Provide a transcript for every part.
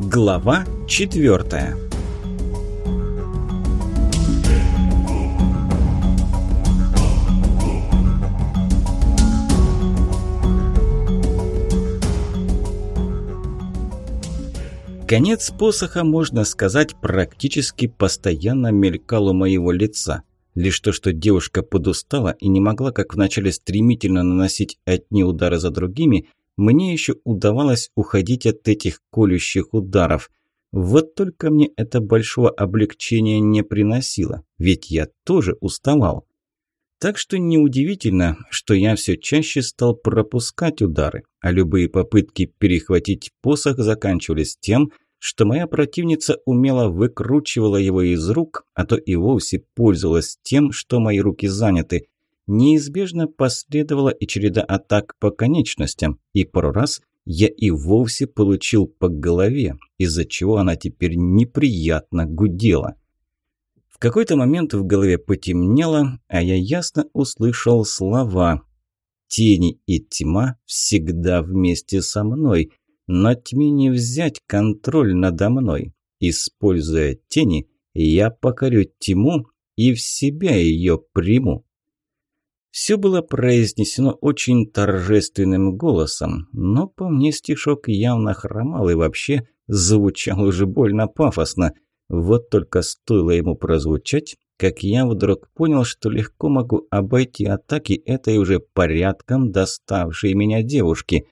Глава четвертая Конец посоха, можно сказать, практически постоянно мелькал у моего лица. Лишь то, что девушка подустала и не могла, как вначале, стремительно наносить одни удары за другими, мне еще удавалось уходить от этих колющих ударов. Вот только мне это большого облегчения не приносило, ведь я тоже уставал. Так что неудивительно, что я все чаще стал пропускать удары, а любые попытки перехватить посох заканчивались тем, что моя противница умело выкручивала его из рук, а то и вовсе пользовалась тем, что мои руки заняты. Неизбежно последовала и череда атак по конечностям, и пару раз я и вовсе получил по голове, из-за чего она теперь неприятно гудела. В какой-то момент в голове потемнело, а я ясно услышал слова «Тени и тьма всегда вместе со мной, но тьме не взять контроль надо мной. Используя тени, я покорю тьму и в себя ее приму». Все было произнесено очень торжественным голосом, но по мне стишок явно хромал и вообще звучал уже больно пафосно – вот только стоило ему прозвучать, как я вдруг понял, что легко могу обойти атаки этой уже порядком доставшей меня девушки.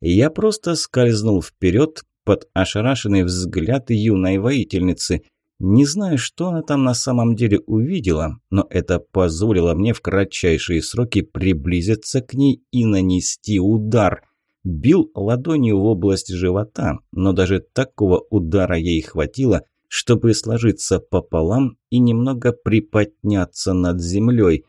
Я просто скользнул вперед под ошарашенный взгляд юной воительницы. Не знаю, что она там на самом деле увидела, но это позволило мне в кратчайшие сроки приблизиться к ней и нанести удар. Бил ладонью в область живота, но даже такого удара ей хватило – чтобы сложиться пополам и немного приподняться над землей.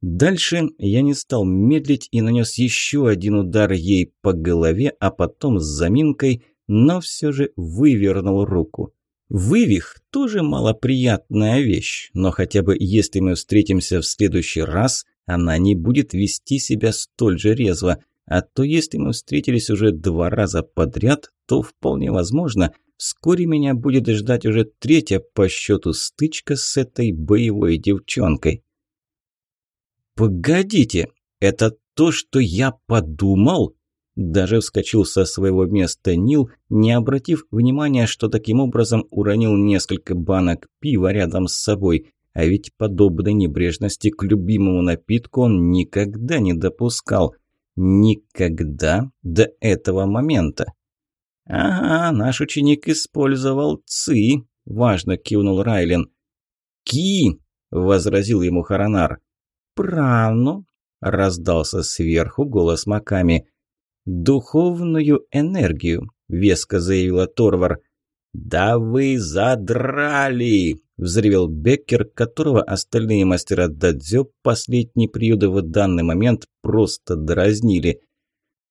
Дальше я не стал медлить и нанес еще один удар ей по голове, а потом с заминкой, но все же вывернул руку. Вывих – тоже малоприятная вещь, но хотя бы если мы встретимся в следующий раз, она не будет вести себя столь же резво. А то если мы встретились уже два раза подряд, то вполне возможно – Вскоре меня будет ждать уже третья по счету стычка с этой боевой девчонкой. «Погодите, это то, что я подумал?» Даже вскочил со своего места Нил, не обратив внимания, что таким образом уронил несколько банок пива рядом с собой. А ведь подобной небрежности к любимому напитку он никогда не допускал. Никогда до этого момента. «Ага, наш ученик использовал ЦИ», – важно кивнул Райлен. «Ки!» – возразил ему Харанар. «Правну», – раздался сверху голос Маками. «Духовную энергию», – веско заявила Торвар. «Да вы задрали!» – взревел Беккер, которого остальные мастера дадзё последние периоды в данный момент просто дразнили.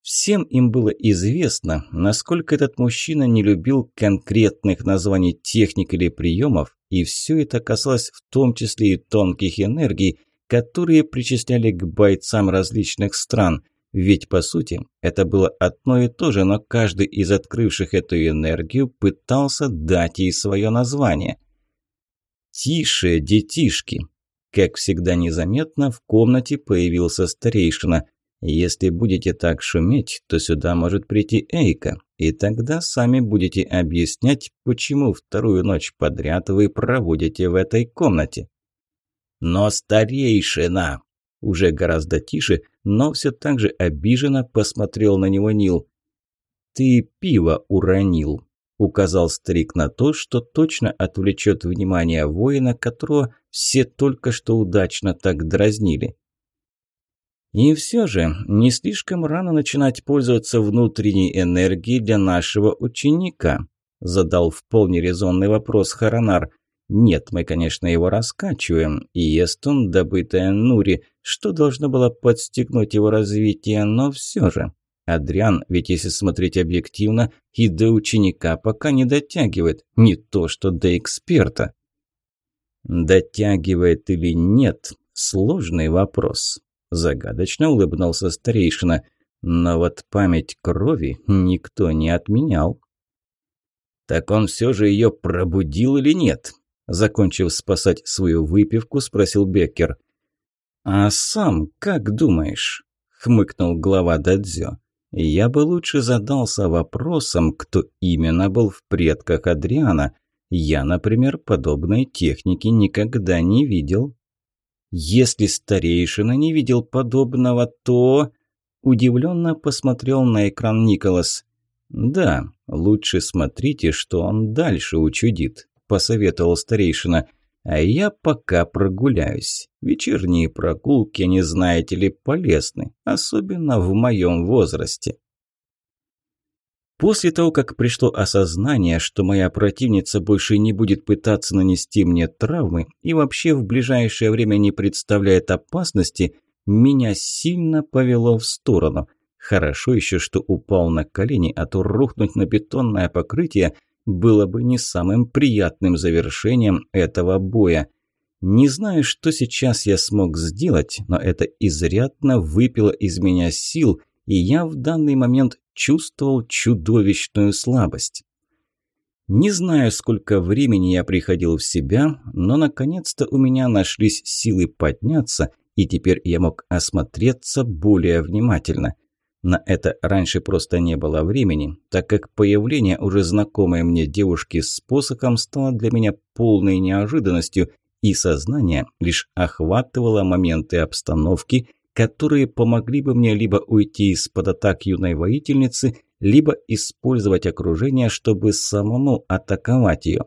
Всем им было известно, насколько этот мужчина не любил конкретных названий техник или приемов, и все это касалось в том числе и тонких энергий, которые причисляли к бойцам различных стран. Ведь, по сути, это было одно и то же, но каждый из открывших эту энергию пытался дать ей свое название. «Тише, детишки!» Как всегда незаметно, в комнате появился старейшина – если будете так шуметь, то сюда может прийти Эйка, и тогда сами будете объяснять, почему вторую ночь подряд вы проводите в этой комнате. Но старейшина! Уже гораздо тише, но все так же обиженно посмотрел на него Нил. «Ты пиво уронил», – указал старик на то, что точно отвлечет внимание воина, которого все только что удачно так дразнили. И все же, не слишком рано начинать пользоваться внутренней энергией для нашего ученика, задал вполне резонный вопрос Харанар. Нет, мы, конечно, его раскачиваем, и ест он добытое Нури, что должно было подстегнуть его развитие, но все же. Адриан, ведь если смотреть объективно, и до ученика пока не дотягивает, не то что до эксперта. Дотягивает или нет – сложный вопрос. Загадочно улыбнулся старейшина. Но вот память крови никто не отменял. Так он все же ее пробудил или нет? Закончив спасать свою выпивку, спросил Беккер. «А сам как думаешь?» – хмыкнул глава Дадзё. «Я бы лучше задался вопросом, кто именно был в предках Адриана. Я, например, подобной техники никогда не видел». «Если старейшина не видел подобного, то...» Удивленно посмотрел на экран Николас. «Да, лучше смотрите, что он дальше учудит», – посоветовал старейшина. «А я пока прогуляюсь. Вечерние прогулки, не знаете ли, полезны, особенно в моем возрасте». После того, как пришло осознание, что моя противница больше не будет пытаться нанести мне травмы и вообще в ближайшее время не представляет опасности, меня сильно повело в сторону. Хорошо еще, что упал на колени, а то рухнуть на бетонное покрытие было бы не самым приятным завершением этого боя. Не знаю, что сейчас я смог сделать, но это изрядно выпило из меня сил, и я в данный момент чувствовал чудовищную слабость. Не знаю, сколько времени я приходил в себя, но наконец-то у меня нашлись силы подняться, и теперь я мог осмотреться более внимательно – на это раньше просто не было времени, так как появление уже знакомой мне девушки с посохом стало для меня полной неожиданностью, и сознание лишь охватывало моменты обстановки, которые помогли бы мне либо уйти из-под атак юной воительницы, либо использовать окружение, чтобы самому атаковать ее.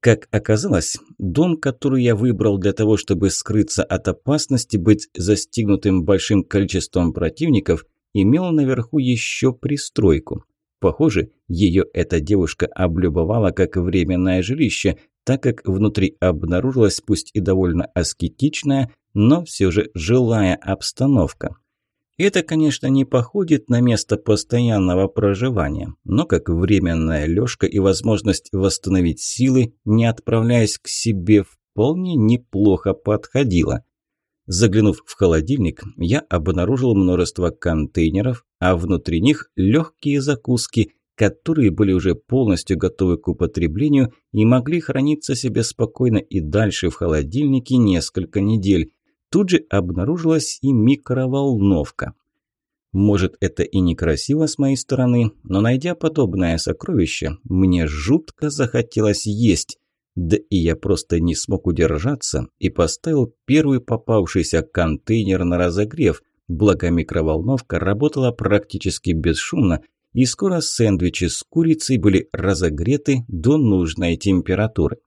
Как оказалось, дом, который я выбрал для того, чтобы скрыться от опасности быть застигнутым большим количеством противников, имел наверху еще пристройку. Похоже, ее эта девушка облюбовала как временное жилище, так как внутри обнаружилась пусть и довольно аскетичная, но все же жилая обстановка. Это, конечно, не походит на место постоянного проживания, но как временная лёжка и возможность восстановить силы, не отправляясь к себе, вполне неплохо подходила. Заглянув в холодильник, я обнаружил множество контейнеров, а внутри них легкие закуски, которые были уже полностью готовы к употреблению и могли храниться себе спокойно и дальше в холодильнике несколько недель. Тут же обнаружилась и микроволновка. Может, это и некрасиво с моей стороны, но найдя подобное сокровище, мне жутко захотелось есть. Да и я просто не смог удержаться и поставил первый попавшийся контейнер на разогрев, благо микроволновка работала практически бесшумно, и скоро сэндвичи с курицей были разогреты до нужной температуры.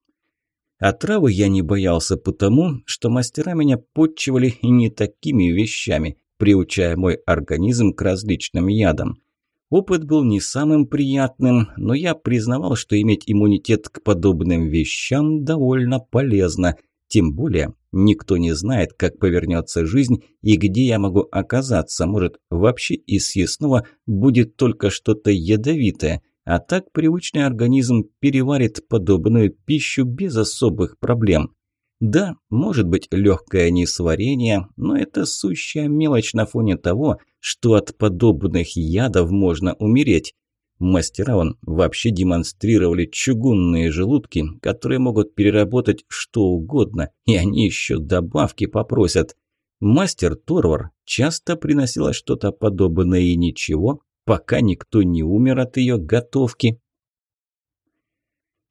Отравы я не боялся потому, что мастера меня подчивали не такими вещами, приучая мой организм к различным ядам. Опыт был не самым приятным, но я признавал, что иметь иммунитет к подобным вещам довольно полезно. Тем более, никто не знает, как повернется жизнь и где я могу оказаться. Может, вообще из съестного будет только что-то ядовитое, а так привычный организм переварит подобную пищу без особых проблем. Да, может быть легкое несварение, но это сущая мелочь на фоне того, что от подобных ядов можно умереть. Мастера он вообще демонстрировали чугунные желудки, которые могут переработать что угодно, и они еще добавки попросят. Мастер Торвар часто приносила что-то подобное и ничего, пока никто не умер от ее готовки.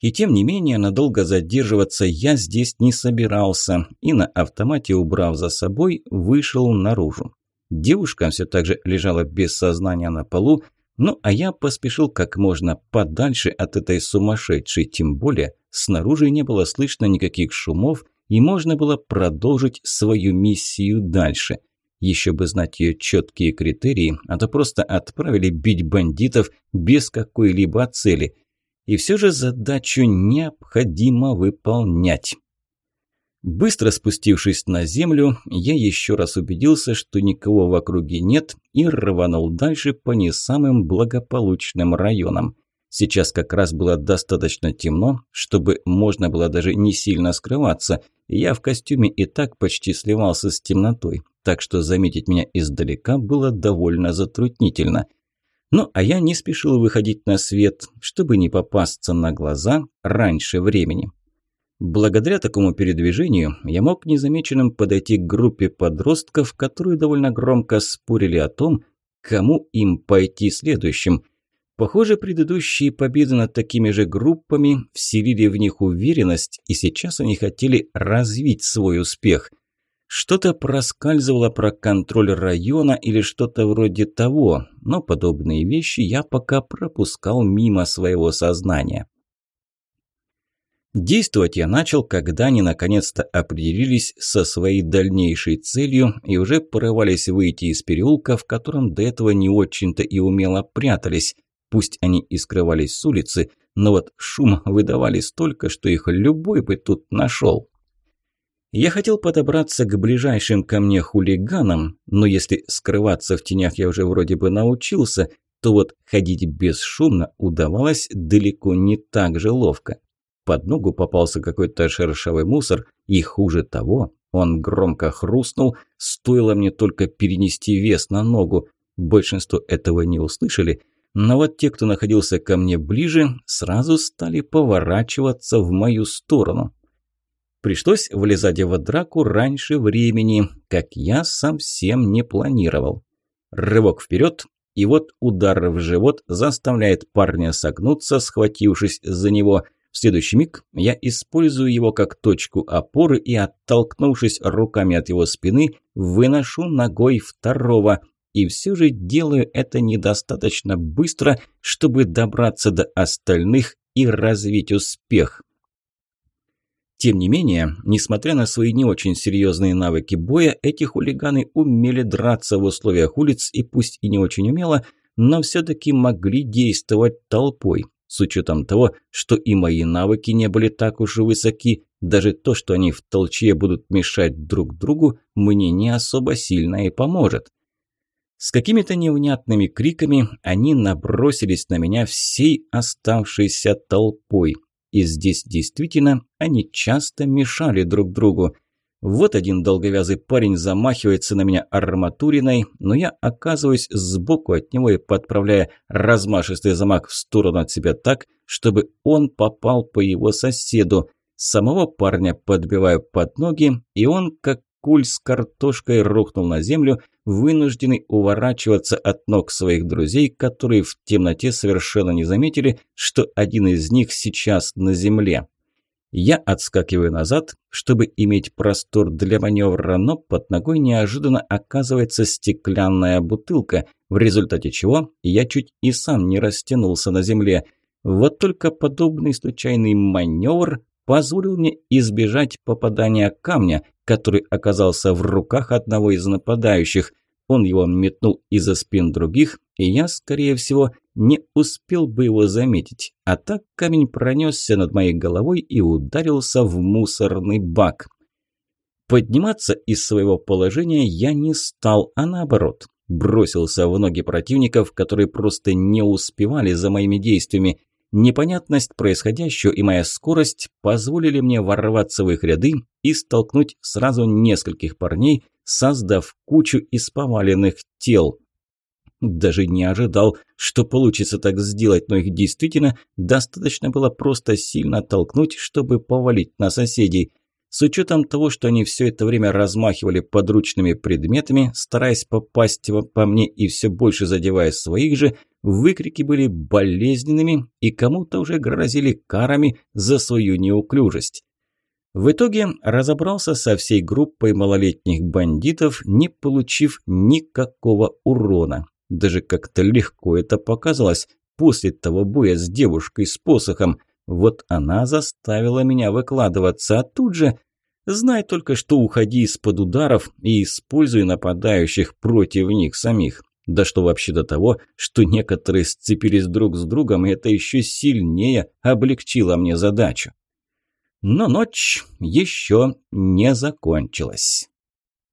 И тем не менее, надолго задерживаться я здесь не собирался, и на автомате, убрав за собой, вышел наружу. Девушка все так же лежала без сознания на полу, ну а я поспешил как можно подальше от этой сумасшедшей, тем более снаружи не было слышно никаких шумов, и можно было продолжить свою миссию дальше. Еще бы знать ее четкие критерии, а то просто отправили бить бандитов без какой-либо цели – и все же задачу необходимо выполнять. Быстро спустившись на землю, я еще раз убедился, что никого в округе нет, и рванул дальше по не самым благополучным районам. Сейчас как раз было достаточно темно, чтобы можно было даже не сильно скрываться. Я в костюме и так почти сливался с темнотой, так что заметить меня издалека было довольно затруднительно. Ну, а я не спешил выходить на свет, чтобы не попасться на глаза раньше времени. Благодаря такому передвижению я мог незамеченным подойти к группе подростков, которые довольно громко спорили о том, кому им пойти следующим. Похоже, предыдущие победы над такими же группами вселили в них уверенность, и сейчас они хотели развить свой успех. Что-то проскальзывало про контроль района или что-то вроде того, но подобные вещи я пока пропускал мимо своего сознания. Действовать я начал, когда они наконец-то определились со своей дальнейшей целью и уже порывались выйти из переулка, в котором до этого не очень-то и умело прятались. Пусть они и скрывались с улицы, но вот шум выдавали столько, что их любой бы тут нашел. Я хотел подобраться к ближайшим ко мне хулиганам, но если скрываться в тенях я уже вроде бы научился, то вот ходить бесшумно удавалось далеко не так же ловко. Под ногу попался какой-то шершавый мусор, и хуже того, он громко хрустнул, стоило мне только перенести вес на ногу. Большинство этого не услышали, но вот те, кто находился ко мне ближе, сразу стали поворачиваться в мою сторону. Пришлось влезать в драку раньше времени, как я совсем не планировал. Рывок вперед, и вот удар в живот заставляет парня согнуться, схватившись за него – в следующий миг я использую его как точку опоры и, оттолкнувшись руками от его спины, выношу ногой второго. И все же делаю это недостаточно быстро, чтобы добраться до остальных и развить успех. Тем не менее, несмотря на свои не очень серьезные навыки боя, эти хулиганы умели драться в условиях улиц и пусть и не очень умело, но все-таки могли действовать толпой. С учетом того, что и мои навыки не были так уж и высоки, даже то, что они в толчье будут мешать друг другу, мне не особо сильно и поможет. С какими-то невнятными криками они набросились на меня всей оставшейся толпой. И здесь действительно они часто мешали друг другу. Вот один долговязый парень замахивается на меня арматуриной, но я оказываюсь сбоку от него и подправляя размашистый замах в сторону от себя так, чтобы он попал по его соседу. Самого парня подбиваю под ноги, и он, как куль с картошкой, рухнул на землю, вынужденный уворачиваться от ног своих друзей, которые в темноте совершенно не заметили, что один из них сейчас на земле. Я отскакиваю назад, чтобы иметь простор для маневра, но под ногой неожиданно оказывается стеклянная бутылка, в результате чего я чуть и сам не растянулся на земле. Вот только подобный случайный маневр позволил мне избежать попадания камня, который оказался в руках одного из нападающих – он его метнул из-за спин других, и я, скорее всего, не успел бы его заметить. А так камень пронесся над моей головой и ударился в мусорный бак. Подниматься из своего положения я не стал, а наоборот. Бросился в ноги противников, которые просто не успевали за моими действиями. Непонятность происходящего и моя скорость позволили мне ворваться в их ряды и столкнуть сразу нескольких парней, создав кучу из поваленных тел. Даже не ожидал, что получится так сделать, но их действительно достаточно было просто сильно толкнуть, чтобы повалить на соседей. С учетом того, что они все это время размахивали подручными предметами, стараясь попасть по мне и все больше задевая своих же, выкрики были болезненными и кому-то уже грозили карами за свою неуклюжесть. В итоге разобрался со всей группой малолетних бандитов, не получив никакого урона. Даже как-то легко это показалось после того боя с девушкой с посохом. Вот она заставила меня выкладываться, а тут же... Знай только, что уходи из-под ударов и используй нападающих против них самих. Да что вообще до того, что некоторые сцепились друг с другом, и это еще сильнее облегчило мне задачу. Но ночь еще не закончилась.